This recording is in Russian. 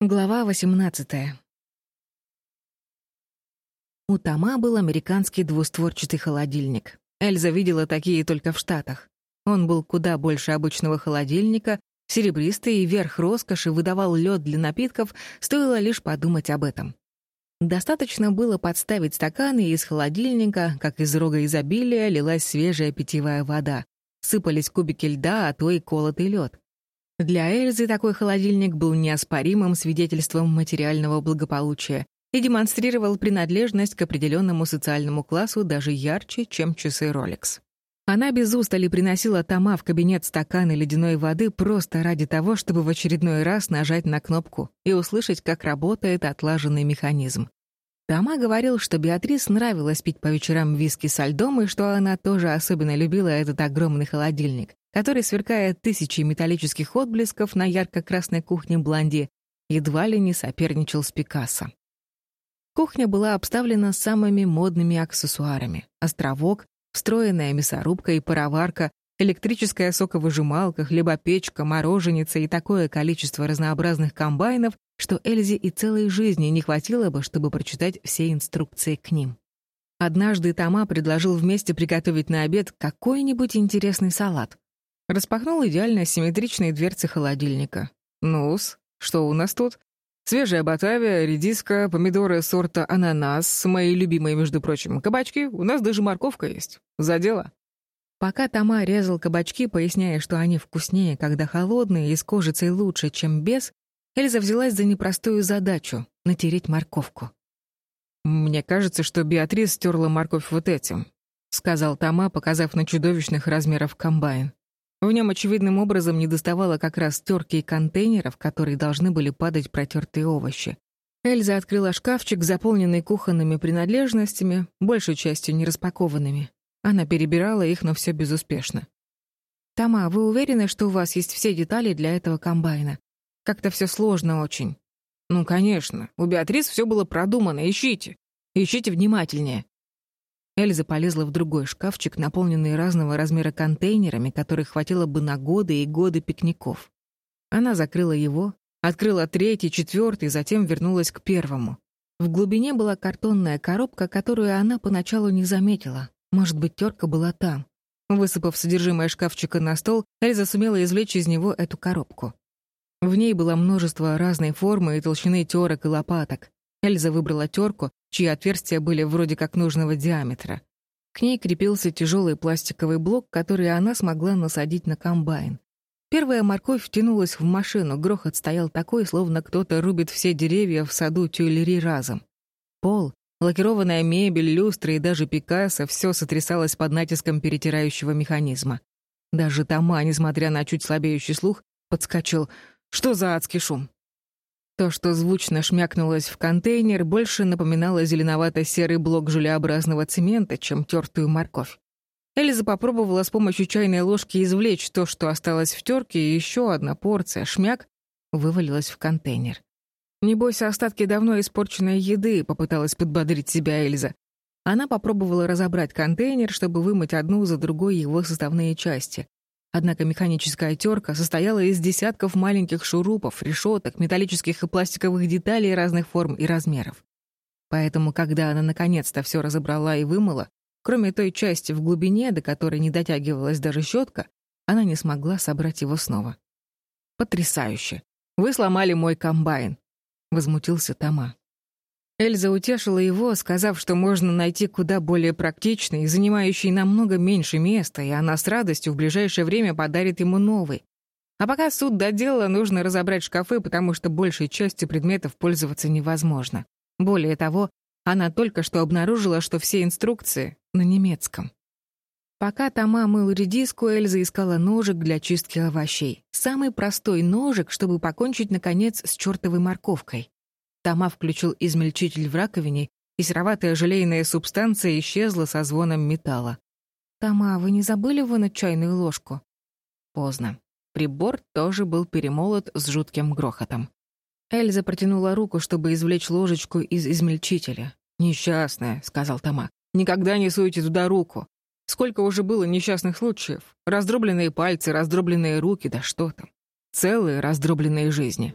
Глава 18. У Тома был американский двустворчатый холодильник. Эльза видела такие только в Штатах. Он был куда больше обычного холодильника, серебристый и верх роскоши выдавал лед для напитков, стоило лишь подумать об этом. Достаточно было подставить стаканы, и из холодильника, как из рога изобилия, лилась свежая питьевая вода. Сыпались кубики льда, а то и колотый лед. Для Эльзы такой холодильник был неоспоримым свидетельством материального благополучия и демонстрировал принадлежность к определенному социальному классу даже ярче, чем часы Rolex. Она без устали приносила Тома в кабинет стаканы ледяной воды просто ради того, чтобы в очередной раз нажать на кнопку и услышать, как работает отлаженный механизм. Тома говорил, что Беатрис нравилось пить по вечерам виски со льдом и что она тоже особенно любила этот огромный холодильник, который, сверкая тысячей металлических отблесков на ярко-красной кухне Бланди, едва ли не соперничал с Пикассо. Кухня была обставлена самыми модными аксессуарами. Островок, встроенная мясорубка и пароварка, электрическая соковыжималка, хлебопечка, мороженица и такое количество разнообразных комбайнов, что Эльзе и целой жизни не хватило бы, чтобы прочитать все инструкции к ним. Однажды Тома предложил вместе приготовить на обед какой-нибудь интересный салат. Распахнул идеально симметричные дверцы холодильника. «Ну-с, что у нас тут?» Свежая батавия, редиска, помидоры сорта ананас, мои любимые, между прочим, кабачки, у нас даже морковка есть. За дело. Пока Тома резал кабачки, поясняя, что они вкуснее, когда холодные и с кожицей лучше, чем без, Эльза взялась за непростую задачу — натереть морковку. «Мне кажется, что Беатрис стерла морковь вот этим», — сказал Тома, показав на чудовищных размеров комбайн. В нем очевидным образом недоставало как раз терки и контейнеров, в которые должны были падать протертые овощи. Эльза открыла шкафчик, заполненный кухонными принадлежностями, большей частью не распакованными. Она перебирала их, но все безуспешно. «Тома, вы уверены, что у вас есть все детали для этого комбайна? Как-то все сложно очень». «Ну, конечно. У Беатрис все было продумано. Ищите. Ищите внимательнее». Эльза полезла в другой шкафчик, наполненный разного размера контейнерами, которых хватило бы на годы и годы пикников. Она закрыла его, открыла третий, четвертый, затем вернулась к первому. В глубине была картонная коробка, которую она поначалу не заметила. Может быть, терка была там. Высыпав содержимое шкафчика на стол, Эльза сумела извлечь из него эту коробку. В ней было множество разной формы и толщины терок и лопаток. Эльза выбрала терку, чьи отверстия были вроде как нужного диаметра. К ней крепился тяжелый пластиковый блок, который она смогла насадить на комбайн. Первая морковь втянулась в машину, грохот стоял такой, словно кто-то рубит все деревья в саду тюлери разом. Пол, лакированная мебель, люстры и даже Пикассо — все сотрясалось под натиском перетирающего механизма. Даже Тома, несмотря на чуть слабеющий слух, подскочил. «Что за адский шум?» То, что звучно шмякнулось в контейнер, больше напоминало зеленовато-серый блок желеобразного цемента, чем тертую морковь. Эльза попробовала с помощью чайной ложки извлечь то, что осталось в терке, и еще одна порция, шмяк, вывалилась в контейнер. «Небось, остатки давно испорченной еды», — попыталась подбодрить себя Эльза. Она попробовала разобрать контейнер, чтобы вымыть одну за другой его составные части. Однако механическая терка состояла из десятков маленьких шурупов, решеток, металлических и пластиковых деталей разных форм и размеров. Поэтому, когда она наконец-то все разобрала и вымыла, кроме той части в глубине, до которой не дотягивалась даже щетка, она не смогла собрать его снова. «Потрясающе! Вы сломали мой комбайн!» — возмутился Тома. Эльза утешила его, сказав, что можно найти куда более практичный, занимающий намного меньше места, и она с радостью в ближайшее время подарит ему новый. А пока суд до дела, нужно разобрать шкафы, потому что большей частью предметов пользоваться невозможно. Более того, она только что обнаружила, что все инструкции на немецком. Пока Тома мыл редиску, Эльза искала ножик для чистки овощей. Самый простой ножик, чтобы покончить, наконец, с чертовой морковкой. Тома включил измельчитель в раковине, и сероватая желейная субстанция исчезла со звоном металла. «Тома, вы не забыли вынуть чайную ложку?» Поздно. Прибор тоже был перемолот с жутким грохотом. Эльза протянула руку, чтобы извлечь ложечку из измельчителя. «Несчастная», — сказал Тома. «Никогда не суйте туда руку. Сколько уже было несчастных случаев? Раздробленные пальцы, раздробленные руки, да что там. Целые раздробленные жизни».